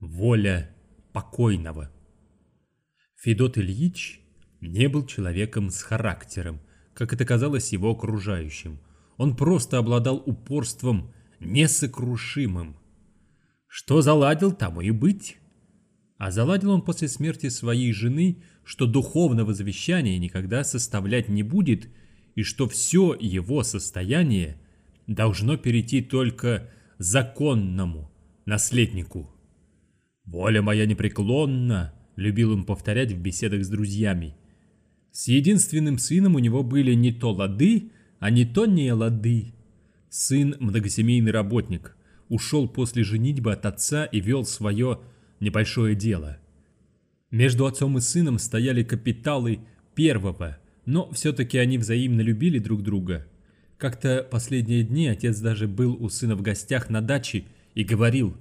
Воля покойного. Федот Ильич не был человеком с характером, как это казалось его окружающим. Он просто обладал упорством несокрушимым. Что заладил, тому и быть. А заладил он после смерти своей жены, что духовного завещания никогда составлять не будет, и что все его состояние должно перейти только законному наследнику. «Воля моя непреклонна», — любил он повторять в беседах с друзьями. С единственным сыном у него были не то лады, а не то не лады. Сын – многосемейный работник, ушел после женитьбы от отца и вел свое небольшое дело. Между отцом и сыном стояли капиталы первого, но все-таки они взаимно любили друг друга. Как-то последние дни отец даже был у сына в гостях на даче и говорил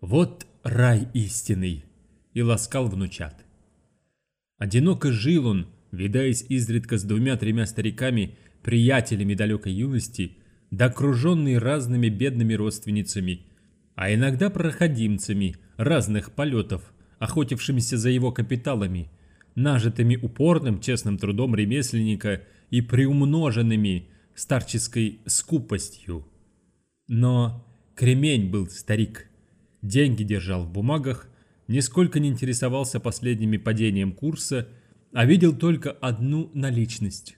«Вот рай истинный!» и ласкал внучат. Одиноко жил он, видаясь изредка с двумя-тремя стариками, приятелями далекой юности, да разными бедными родственницами, а иногда проходимцами разных полетов, охотившимися за его капиталами, нажитыми упорным честным трудом ремесленника и приумноженными старческой скупостью. Но кремень был старик – деньги держал в бумагах, нисколько не интересовался последними падением курса, а видел только одну наличность.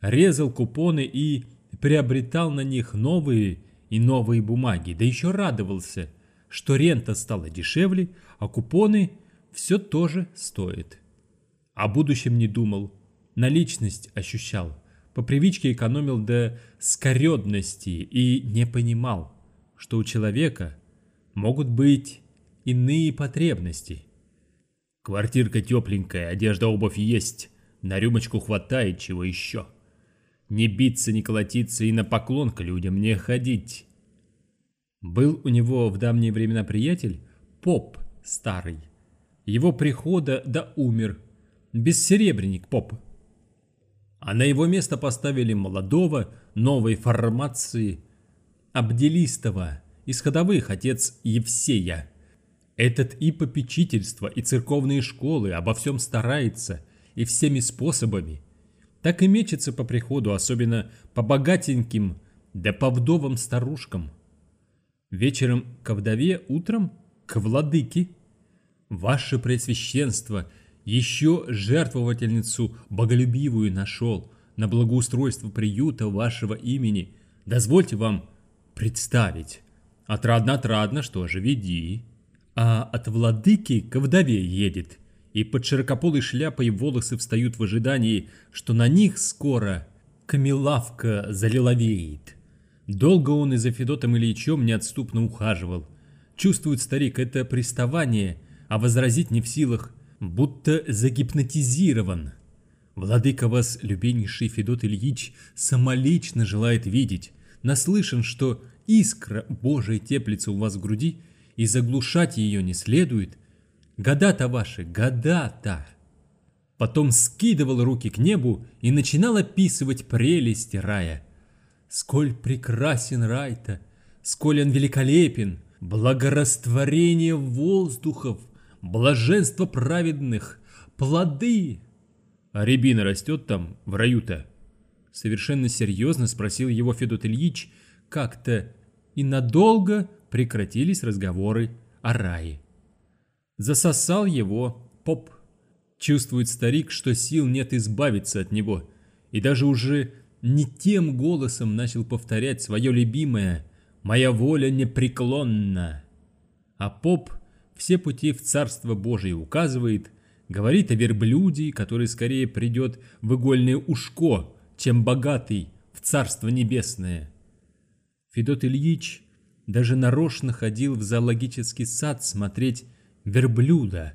Резал купоны и приобретал на них новые и новые бумаги, да еще радовался, что рента стала дешевле, а купоны все тоже стоят. О будущем не думал, наличность ощущал, по привычке экономил до скоредности и не понимал, что у человека – могут быть иные потребности. Квартирка тепленькая, одежда, обувь есть, на рюмочку хватает чего еще. Не биться, не колотиться и на поклон к людям не ходить. Был у него в давние времена приятель, поп старый. Его прихода да умер, бессеребренник поп. А на его место поставили молодого, новой формации, обделистого, из ходовых отец Евсея. Этот и попечительство, и церковные школы обо всем старается, и всеми способами. Так и мечется по приходу, особенно по богатеньким, да по вдовам старушкам. Вечером к вдове, утром к владыке. Ваше Преосвященство еще жертвовательницу боголюбивую нашел на благоустройство приюта вашего имени. Дозвольте вам представить. Отрадно-отрадно, что же, веди. А от владыки к вдове едет, и под широкополой шляпой волосы встают в ожидании, что на них скоро камелавка залиловеет. Долго он и за Федотом Ильичем неотступно ухаживал. Чувствует старик это приставание, а возразить не в силах, будто загипнотизирован. Владыка вас, любенейший Федот Ильич, самолично желает видеть, наслышан, что искра Божия теплится у вас в груди, и заглушать ее не следует. Года-то ваши, года-то. Потом скидывал руки к небу и начинал описывать прелести рая. Сколь прекрасен рай-то, сколь он великолепен, благорастворение воздухов, блаженство праведных, плоды. А рябина растет там, в раю-то? Совершенно серьезно спросил его Федот Ильич, как-то и надолго прекратились разговоры о рае. Засосал его поп. Чувствует старик, что сил нет избавиться от него, и даже уже не тем голосом начал повторять свое любимое «Моя воля непреклонна». А поп все пути в Царство Божие указывает, говорит о верблюде, который скорее придет в игольное ушко, чем богатый в Царство Небесное. Федот Ильич даже нарочно ходил в зоологический сад смотреть верблюда,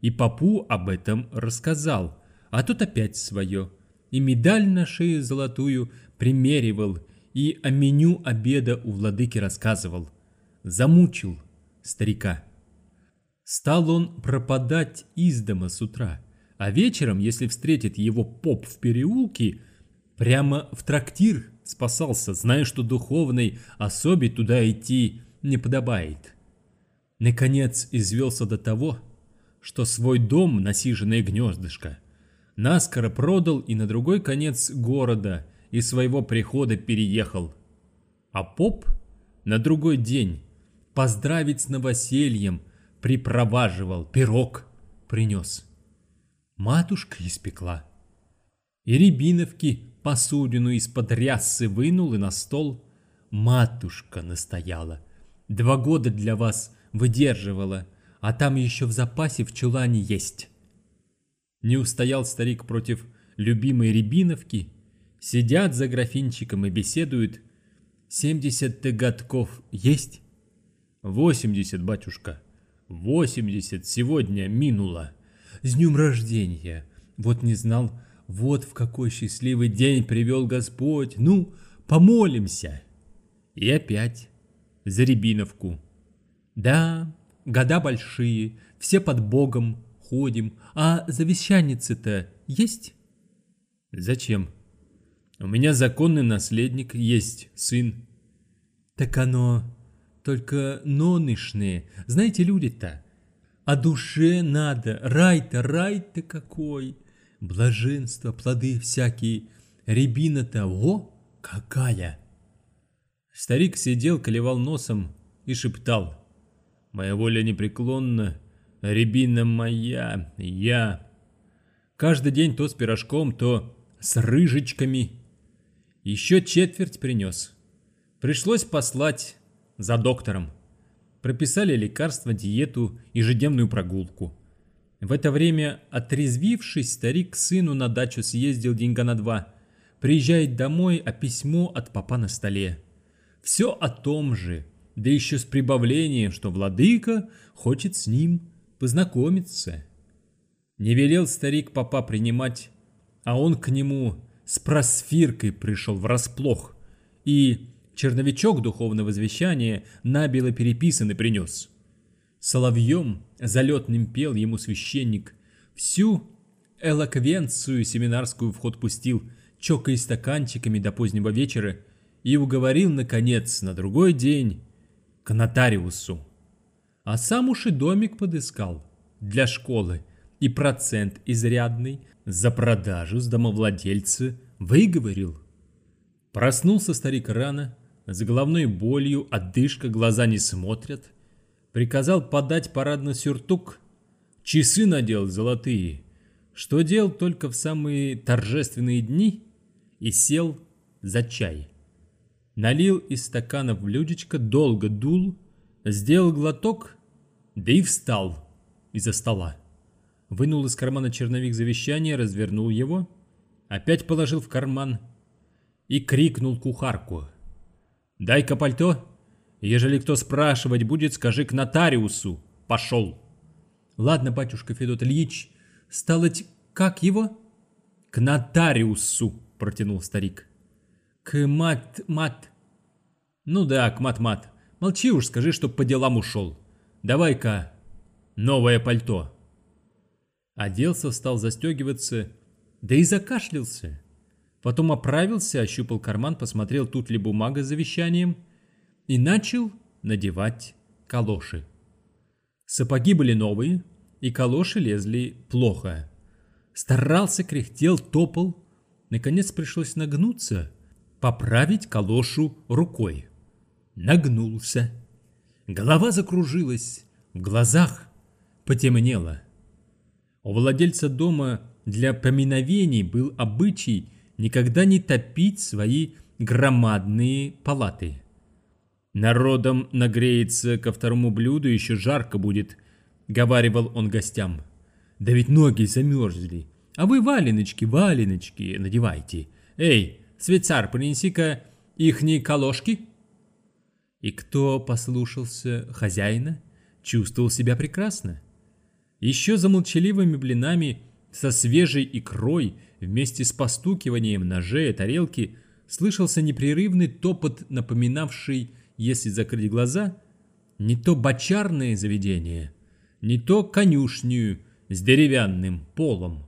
и папу об этом рассказал, а тот опять свое, и медаль на шее золотую примеривал, и о меню обеда у владыки рассказывал. Замучил старика. Стал он пропадать из дома с утра, а вечером, если встретит его поп в переулке, прямо в трактир спасался, зная, что духовной особе туда идти не подобает. Наконец извелся до того, что свой дом, насиженное гнездышко, наскоро продал и на другой конец города и своего прихода переехал. А поп на другой день поздравить с новосельем припроваживал, пирог принес. Матушка испекла. И рябиновки посудину из-под рясы вынул и на стол. Матушка настояла. Два года для вас выдерживала, а там еще в запасе в чулане есть. Не устоял старик против любимой рябиновки. Сидят за графинчиком и беседуют. Семьдесят ты годков есть? Восемьдесят, батюшка. Восемьдесят сегодня минуло. С днем рождения. Вот не знал, вот в какой счастливый день привел Господь. Ну, помолимся. И опять за Рябиновку. Да, года большие, все под Богом ходим, а завещаницы-то есть? Зачем? У меня законный наследник есть, сын. Так оно только нонышные. Знаете, люди-то, о душе надо, рай-то, рай-то какой блаженство, плоды всякие, рябина-то, о, какая!» Старик сидел, колевал носом и шептал. «Моя воля непреклонна, рябина моя, я». Каждый день то с пирожком, то с рыжечками. Еще четверть принес. Пришлось послать за доктором. Прописали лекарства, диету, ежедневную прогулку. В это время, отрезвившись, старик к сыну на дачу съездил деньга на два. Приезжает домой, а письмо от папа на столе. Все о том же, да еще с прибавлением, что владыка хочет с ним познакомиться. Не велел старик папа принимать, а он к нему с просфиркой пришел врасплох и черновичок духовного звещания набело переписан и принес. Соловьем залетным пел ему священник. Всю элоквенцию семинарскую в ход пустил, чокаясь стаканчиками до позднего вечера, и уговорил, наконец, на другой день к нотариусу. А сам уж и домик подыскал для школы, и процент изрядный за продажу с домовладельца выговорил. Проснулся старик рано, с головной болью, отдышка, глаза не смотрят – приказал подать парадный сюртук, часы надел золотые, что делал только в самые торжественные дни, и сел за чай. Налил из стакана в блюдечко, долго дул, сделал глоток, да и встал из-за стола. Вынул из кармана черновик завещания, развернул его, опять положил в карман и крикнул кухарку. «Дай-ка пальто!» Ежели кто спрашивать будет, скажи к нотариусу. Пошел. Ладно, батюшка Федот Ильич, сталоть, как его? К нотариусу, протянул старик. К мат-мат. Ну да, к мат-мат. Молчи уж, скажи, чтоб по делам ушел. Давай-ка новое пальто. Оделся, стал застегиваться, да и закашлялся. Потом оправился, ощупал карман, посмотрел, тут ли бумага с завещанием – и начал надевать калоши. Сапоги были новые, и калоши лезли плохо. Старался, кряхтел, топал. Наконец пришлось нагнуться, поправить калошу рукой. Нагнулся. Голова закружилась, в глазах потемнело. У владельца дома для поминовений был обычай никогда не топить свои громадные палаты. «Народом нагреется ко второму блюду, еще жарко будет», — говаривал он гостям. «Да ведь ноги замерзли. А вы валеночки, валеночки надевайте. Эй, Светцар, принеси-ка ихние колошки». И кто послушался хозяина, чувствовал себя прекрасно. Еще за молчаливыми блинами со свежей икрой вместе с постукиванием ножей и тарелки слышался непрерывный топот, напоминавший если закрыть глаза, не то бочарное заведение, не то конюшню с деревянным полом.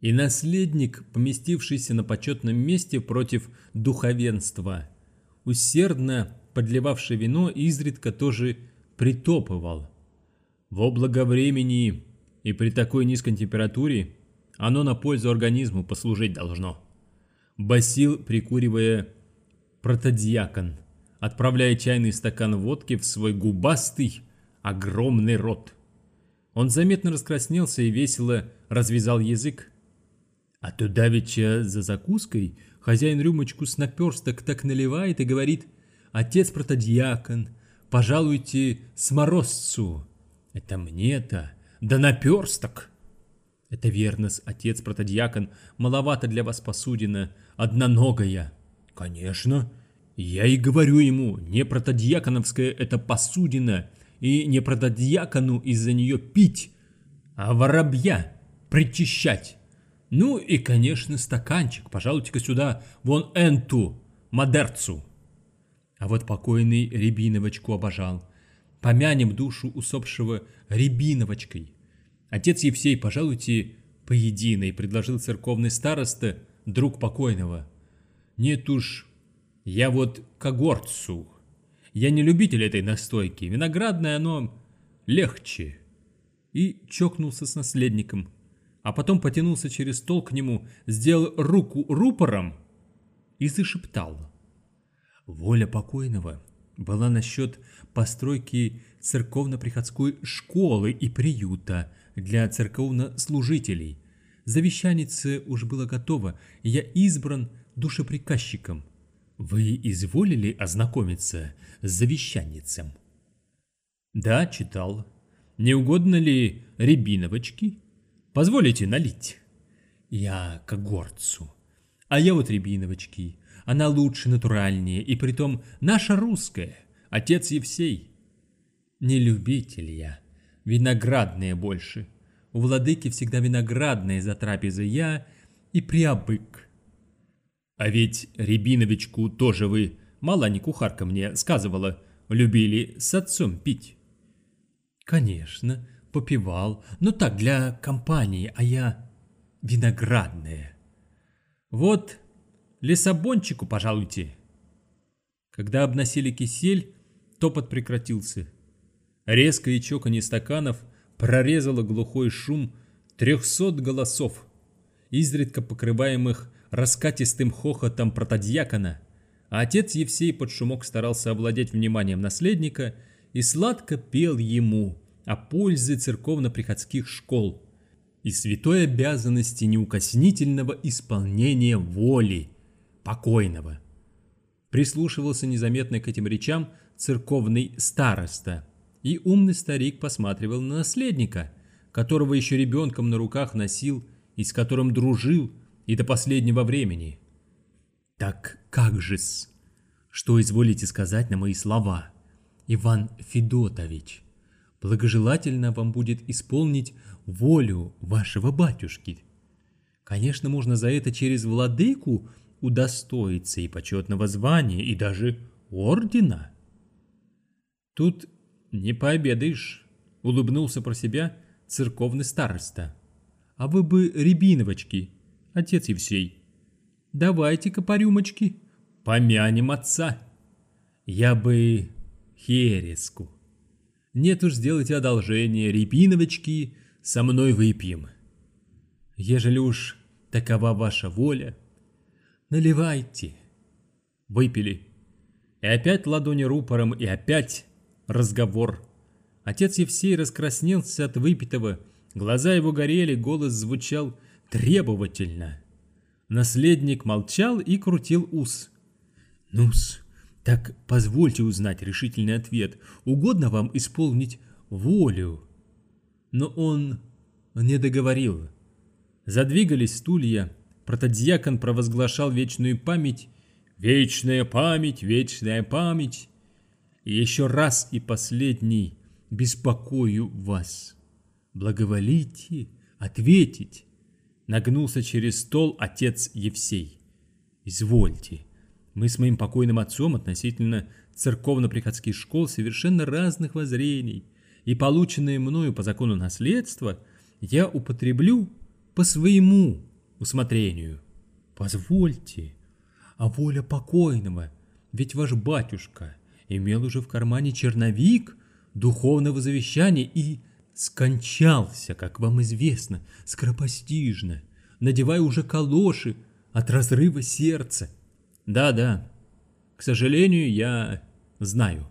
И наследник, поместившийся на почетном месте против духовенства, усердно подливавший вино, изредка тоже притопывал. Во благовремени и при такой низкой температуре оно на пользу организму послужить должно. Басил, прикуривая протодиакон, отправляя чайный стакан водки в свой губастый, огромный рот. Он заметно раскраснелся и весело развязал язык. А то давеча за закуской хозяин рюмочку с наперсток так наливает и говорит «Отец протодиакон, пожалуйте сморозцу». Это мне-то, да наперсток. Это верно, отец протодиакон, маловато для вас посудина, одноногая. Конечно, я и говорю ему, не протодиаконовская это посудина, и не протодиакону из-за нее пить, а воробья причищать. Ну и, конечно, стаканчик, пожалуйте-ка сюда, вон энту, модерцу. А вот покойный Рябиновочку обожал. Помянем душу усопшего Рябиновочкой. Отец Евсей, пожалуйте, поединой, предложил церковный староста, друг покойного. Нет уж, я вот когорцу. Я не любитель этой настойки, виноградное оно легче. И чокнулся с наследником, а потом потянулся через стол к нему, сделал руку рупором и зашептал. Воля покойного была насчет постройки церковно-приходской школы и приюта для церковнослужителей. Завещанице уж было готово, и я избран душеприказчиком. Вы изволили ознакомиться с завещаницем? Да, читал. Не угодно ли рябиновочки? Позволите налить? Я к горцу. А я вот рябиновочки. Она лучше, натуральнее, и притом наша русская. Отец Евсей. Не любитель я. Виноградные больше. У владыки всегда виноградные за трапезы я и приобык. А ведь Рябиновичку тоже вы, мало не кухарка мне сказывала, любили с отцом пить. Конечно, попивал, но так для компании, а я виноградная. Вот лесобончику пожалуйте. Когда обносили кисель, топот прекратился. Резкое чоканье стаканов прорезало глухой шум трехсот голосов, изредка покрываемых раскатистым хохотом протодьякона, а отец Евсей под шумок старался овладеть вниманием наследника и сладко пел ему о пользе церковно-приходских школ и святой обязанности неукоснительного исполнения воли покойного. Прислушивался незаметно к этим речам церковный староста, и умный старик посматривал на наследника, которого еще ребенком на руках носил и с которым дружил, и до последнего времени. Так как же-с? Что изволите сказать на мои слова, Иван Федотович? Благожелательно вам будет исполнить волю вашего батюшки. Конечно, можно за это через владыку удостоиться и почетного звания, и даже ордена. Тут не пообедаешь, улыбнулся про себя церковный староста. А вы бы рябиновочки отец Евсей. Давайте-ка по рюмочке, помянем отца. Я бы хереску. Нет уж, сделайте одолжение, репиновочки, со мной выпьем. Ежели уж такова ваша воля, наливайте. Выпили. И опять ладони рупором, и опять разговор. Отец Евсей раскраснелся от выпитого, глаза его горели, голос звучал требовательно. Наследник молчал и крутил ус. «Ну-с, так позвольте узнать решительный ответ. Угодно вам исполнить волю?» Но он не договорил. Задвигались стулья. Протодьякон провозглашал вечную память. «Вечная память, вечная память!» И еще раз и последний беспокою вас. Благоволите ответить Нагнулся через стол отец Евсей. «Извольте, мы с моим покойным отцом относительно церковно-приходских школ совершенно разных воззрений, и полученное мною по закону наследства я употреблю по своему усмотрению. Позвольте, а воля покойного, ведь ваш батюшка имел уже в кармане черновик духовного завещания и скончался, как вам известно, скоропостижно, надевая уже калоши от разрыва сердца. Да-да, к сожалению, я знаю.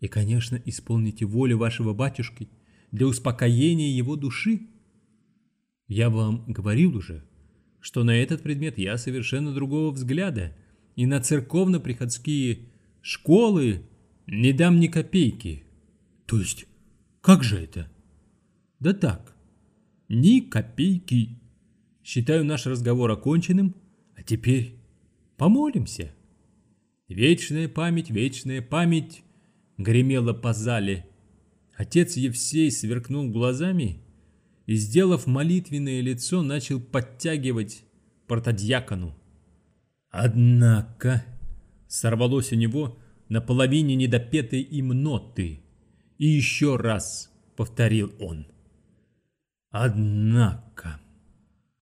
И, конечно, исполните волю вашего батюшки для успокоения его души. Я вам говорил уже, что на этот предмет я совершенно другого взгляда, и на церковно-приходские школы не дам ни копейки. То есть, как же это? Да так, ни копейки. Считаю наш разговор оконченным, а теперь помолимся. Вечная память, вечная память гремела по зале. Отец Евсей сверкнул глазами и, сделав молитвенное лицо, начал подтягивать протодьякону. Однако сорвалось у него на половине недопетой им ноты. И еще раз повторил он. Однако...